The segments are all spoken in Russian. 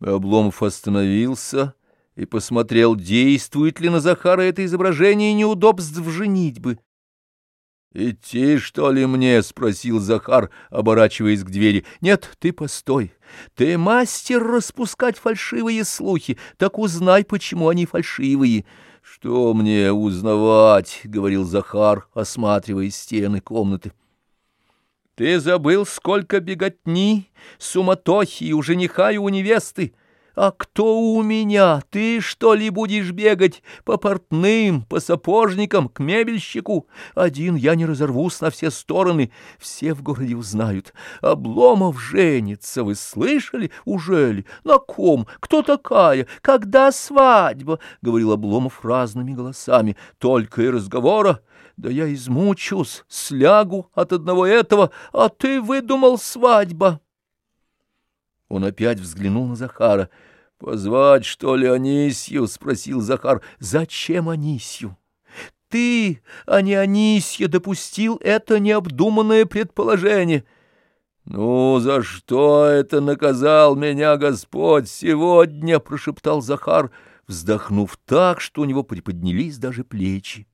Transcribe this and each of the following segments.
Обломов остановился и посмотрел, действует ли на Захара это изображение неудобств в женитьбы. «Идти, что ли, мне?» — спросил Захар, оборачиваясь к двери. «Нет, ты постой. Ты мастер распускать фальшивые слухи. Так узнай, почему они фальшивые». «Что мне узнавать?» — говорил Захар, осматривая стены комнаты. Ты забыл, сколько беготни, суматохи у жениха, и у невесты. А кто у меня? Ты, что ли, будешь бегать по портным, по сапожникам, к мебельщику? Один я не разорвусь на все стороны, все в городе узнают. Обломов женится, вы слышали? Ужели? На ком? Кто такая? Когда свадьба? — говорил Обломов разными голосами. Только и разговора. Да я измучусь, слягу от одного этого, а ты выдумал свадьба. Он опять взглянул на Захара. «Позвать, что ли, Анисью?» — спросил Захар. «Зачем Анисью?» «Ты, а не Анисья, допустил это необдуманное предположение». «Ну, за что это наказал меня Господь сегодня?» — прошептал Захар, вздохнув так, что у него приподнялись даже плечи.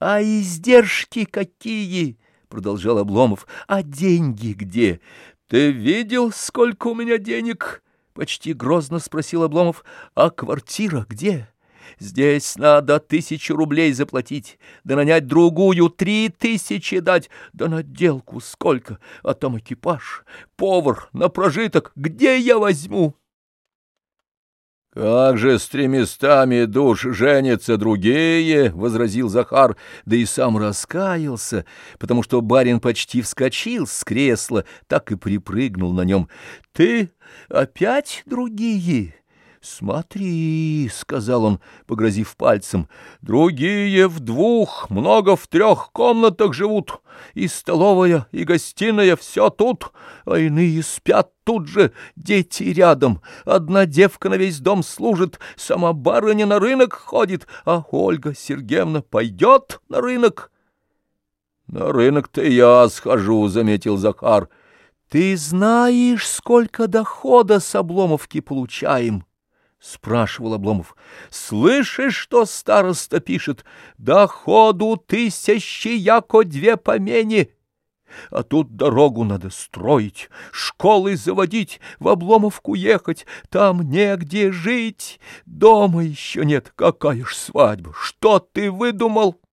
А издержки какие? продолжал Обломов. А деньги где? Ты видел, сколько у меня денег? почти грозно спросил Обломов. А квартира где? Здесь надо тысячу рублей заплатить, да нанять другую три тысячи дать, да на делку сколько, а там экипаж, повар, на прожиток, где я возьму? «Как же с треместами душ женятся другие!» — возразил Захар, да и сам раскаялся, потому что барин почти вскочил с кресла, так и припрыгнул на нем. «Ты опять другие?» «Смотри», — сказал он, погрозив пальцем, — «другие в двух, много в трех комнатах живут, и столовая, и гостиная, все тут, а иные спят тут же, дети рядом, одна девка на весь дом служит, сама барыня на рынок ходит, а Ольга Сергеевна пойдет на рынок». «На рынок-то я схожу», — заметил Захар. «Ты знаешь, сколько дохода с обломовки получаем?» — спрашивал Обломов. — Слышишь, что староста пишет? Доходу тысячи, яко две помени. А тут дорогу надо строить, школы заводить, в Обломовку ехать, там негде жить. Дома еще нет, какая ж свадьба, что ты выдумал? —